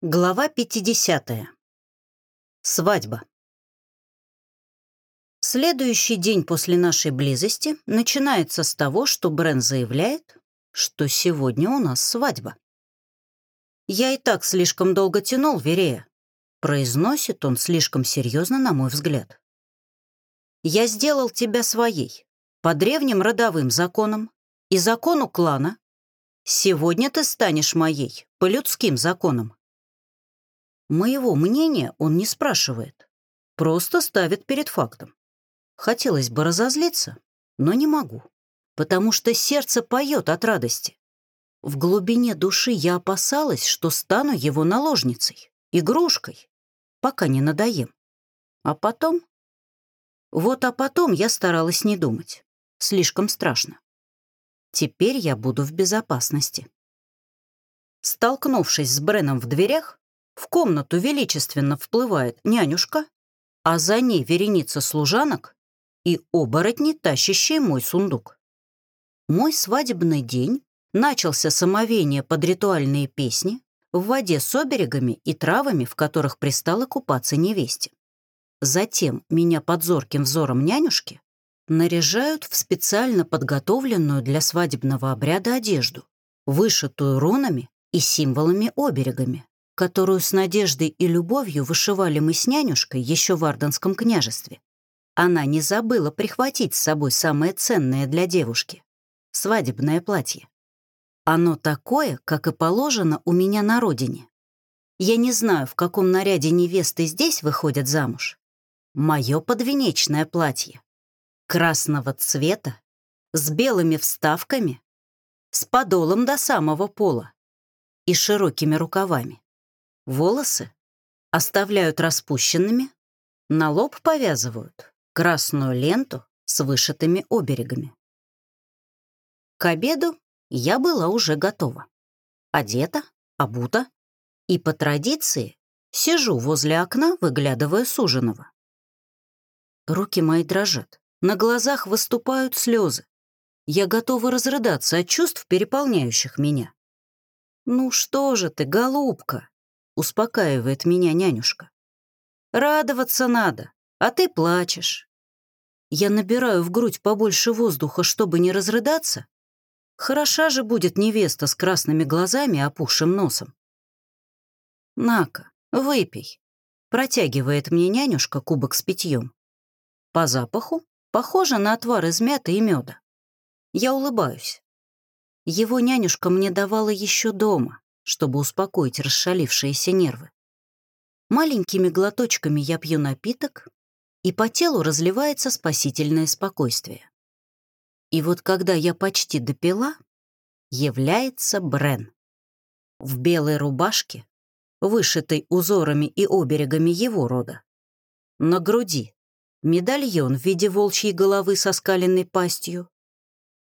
Глава 50. Свадьба. Следующий день после нашей близости начинается с того, что Брен заявляет, что сегодня у нас свадьба. «Я и так слишком долго тянул, Верея», — произносит он слишком серьезно, на мой взгляд. «Я сделал тебя своей, по древним родовым законам и закону клана. Сегодня ты станешь моей, по людским законам. Моего мнения он не спрашивает, просто ставит перед фактом. Хотелось бы разозлиться, но не могу, потому что сердце поет от радости. В глубине души я опасалась, что стану его наложницей, игрушкой, пока не надоем. А потом... Вот а потом я старалась не думать. Слишком страшно. Теперь я буду в безопасности. Столкнувшись с Бреном в дверях, в комнату величественно вплывает нянюшка, а за ней вереница служанок и оборотни, тащащие мой сундук. Мой свадебный день начался с омовения под ритуальные песни в воде с оберегами и травами, в которых пристала купаться невесте. Затем меня под зорким взором нянюшки наряжают в специально подготовленную для свадебного обряда одежду, вышитую рунами и символами-оберегами которую с надеждой и любовью вышивали мы с нянюшкой еще в Арденском княжестве. Она не забыла прихватить с собой самое ценное для девушки — свадебное платье. Оно такое, как и положено у меня на родине. Я не знаю, в каком наряде невесты здесь выходят замуж. Мое подвенечное платье. Красного цвета, с белыми вставками, с подолом до самого пола и широкими рукавами. Волосы оставляют распущенными, на лоб повязывают красную ленту с вышитыми оберегами. К обеду я была уже готова. Одета, обута и по традиции сижу возле окна, выглядывая суженого. Руки мои дрожат, на глазах выступают слезы. Я готова разрыдаться от чувств, переполняющих меня. «Ну что же ты, голубка?» Успокаивает меня нянюшка. Радоваться надо, а ты плачешь. Я набираю в грудь побольше воздуха, чтобы не разрыдаться. Хороша же будет невеста с красными глазами и опухшим носом. «На-ка, выпей», — протягивает мне нянюшка кубок с питьем. По запаху похоже на отвар из мяты и меда. Я улыбаюсь. Его нянюшка мне давала еще дома, чтобы успокоить расшалившиеся нервы. Маленькими глоточками я пью напиток, и по телу разливается спасительное спокойствие. И вот когда я почти допила, является Брен. В белой рубашке, вышитой узорами и оберегами его рода. На груди медальон в виде волчьей головы со скаленной пастью,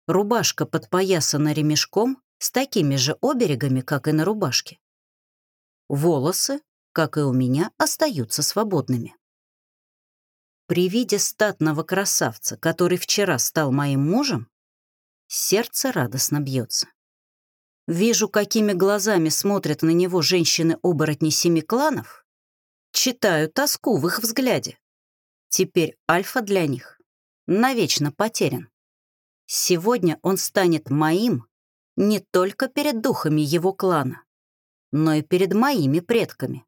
рубашка подпоясана ремешком с такими же оберегами, как и на рубашке. Волосы, как и у меня, остаются свободными. При виде статного красавца, который вчера стал моим мужем, сердце радостно бьется. Вижу, какими глазами смотрят на него женщины-оборотни семи кланов, читаю тоску в их взгляде. Теперь Альфа для них навечно потерян. Сегодня он станет моим не только перед духами его клана, но и перед моими предками.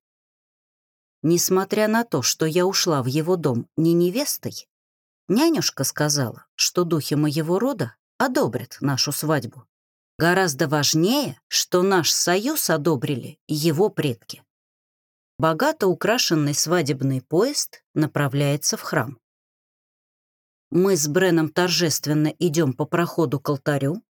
Несмотря на то, что я ушла в его дом не невестой, нянюшка сказала, что духи моего рода одобрят нашу свадьбу. Гораздо важнее, что наш союз одобрили его предки. Богато украшенный свадебный поезд направляется в храм. Мы с Бреном торжественно идем по проходу к алтарю,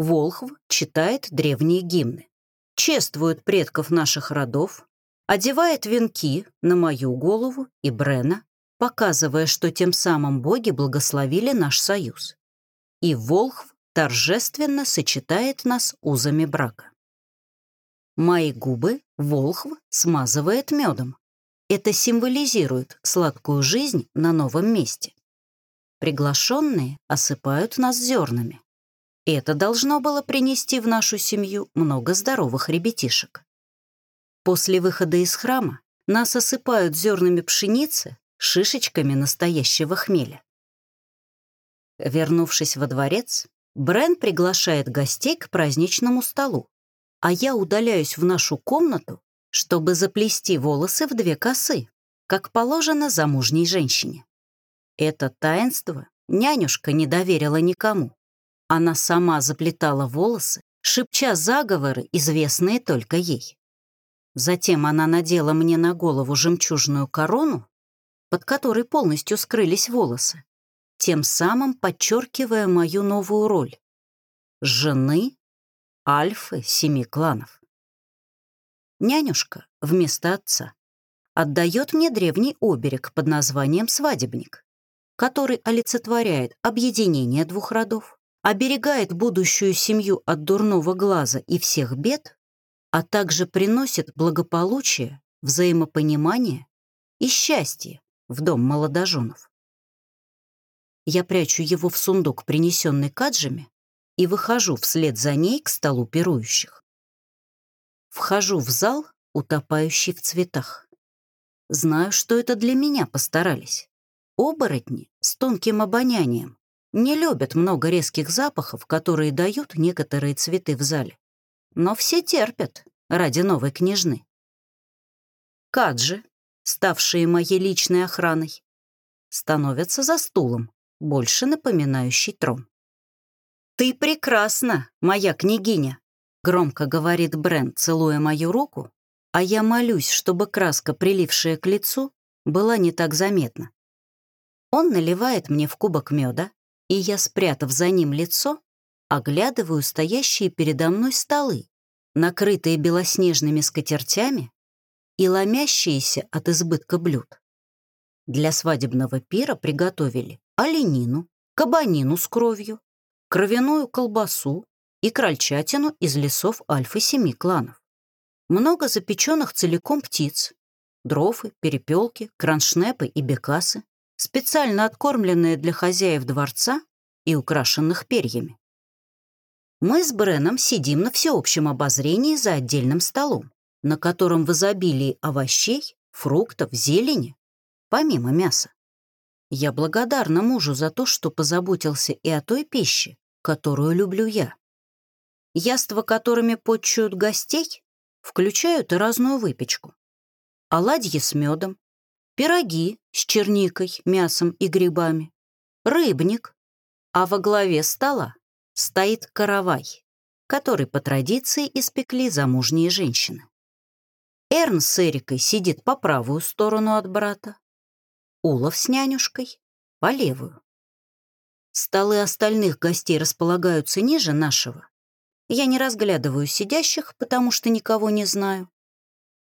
Волхв читает древние гимны, чествует предков наших родов, одевает венки на мою голову и Брена, показывая, что тем самым боги благословили наш союз. И Волхв торжественно сочетает нас узами брака. Мои губы Волхв смазывает медом. Это символизирует сладкую жизнь на новом месте. Приглашенные осыпают нас зернами. Это должно было принести в нашу семью много здоровых ребятишек. После выхода из храма нас осыпают зернами пшеницы, шишечками настоящего хмеля. Вернувшись во дворец, Брен приглашает гостей к праздничному столу, а я удаляюсь в нашу комнату, чтобы заплести волосы в две косы, как положено замужней женщине. Это таинство нянюшка не доверила никому. Она сама заплетала волосы, шепча заговоры, известные только ей. Затем она надела мне на голову жемчужную корону, под которой полностью скрылись волосы, тем самым подчеркивая мою новую роль — жены альфы семи кланов. Нянюшка вместо отца отдает мне древний оберег под названием «свадебник», который олицетворяет объединение двух родов, оберегает будущую семью от дурного глаза и всех бед, а также приносит благополучие, взаимопонимание и счастье в дом молодоженов. Я прячу его в сундук, принесенный каджами, и выхожу вслед за ней к столу пирующих. Вхожу в зал, утопающий в цветах. Знаю, что это для меня постарались. Оборотни с тонким обонянием не любят много резких запахов, которые дают некоторые цветы в зале. Но все терпят ради новой княжны. Каджи, ставшие моей личной охраной, становятся за стулом, больше напоминающий трон. «Ты прекрасна, моя княгиня», — громко говорит Брент, целуя мою руку, а я молюсь, чтобы краска, прилившая к лицу, была не так заметна. Он наливает мне в кубок меда, и я, спрятав за ним лицо, оглядываю стоящие передо мной столы, накрытые белоснежными скатертями и ломящиеся от избытка блюд. Для свадебного пира приготовили оленину, кабанину с кровью, кровяную колбасу и крольчатину из лесов альфа-семи кланов. Много запеченных целиком птиц, дрофы, перепелки, кроншнепы и бекасы, специально откормленные для хозяев дворца и украшенных перьями. Мы с Бреном сидим на всеобщем обозрении за отдельным столом, на котором в изобилии овощей, фруктов, зелени, помимо мяса. Я благодарна мужу за то, что позаботился и о той пище, которую люблю я. Яства, которыми почуют гостей, включают и разную выпечку. Оладьи с медом, пироги с черникой, мясом и грибами, рыбник, а во главе стола стоит каравай, который по традиции испекли замужние женщины. Эрн с Эрикой сидит по правую сторону от брата, Улов с нянюшкой — по левую. Столы остальных гостей располагаются ниже нашего. Я не разглядываю сидящих, потому что никого не знаю.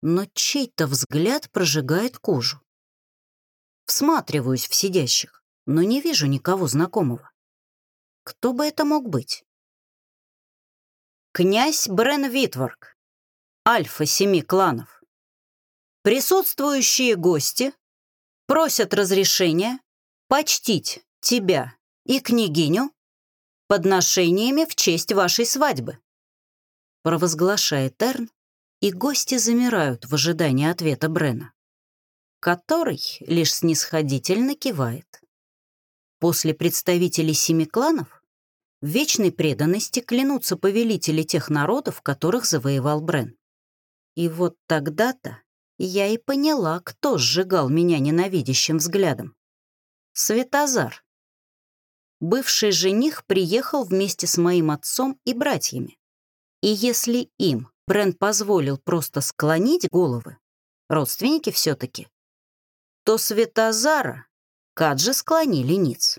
Но чей-то взгляд прожигает кожу. Всматриваюсь в сидящих, но не вижу никого знакомого. Кто бы это мог быть? Князь Брен Витворк, альфа семи кланов. Присутствующие гости просят разрешения почтить тебя и княгиню подношениями в честь вашей свадьбы. Провозглашает Эрн, и гости замирают в ожидании ответа Брена который лишь снисходительно кивает. После представителей семи кланов в вечной преданности клянутся повелители тех народов, которых завоевал Брен. И вот тогда-то я и поняла, кто сжигал меня ненавидящим взглядом. Светозар. Бывший жених приехал вместе с моим отцом и братьями. И если им Брен позволил просто склонить головы, родственники все-таки, то Светозара Каджи склонили ниц.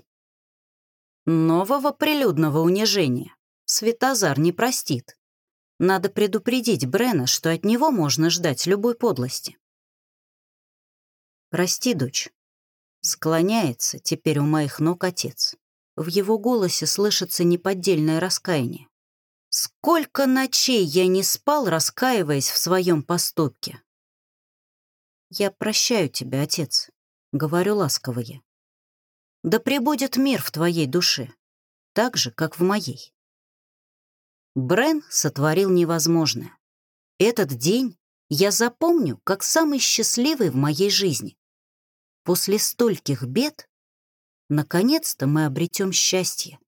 Нового прилюдного унижения Светозар не простит. Надо предупредить Брена, что от него можно ждать любой подлости. «Прости, дочь». Склоняется теперь у моих ног отец. В его голосе слышится неподдельное раскаяние. Сколько ночей я не спал, раскаиваясь в своем поступке. «Я прощаю тебя, отец», — говорю ласково я. «Да пребудет мир в твоей душе, так же, как в моей». Брен сотворил невозможное. Этот день я запомню как самый счастливый в моей жизни. После стольких бед, наконец-то мы обретем счастье.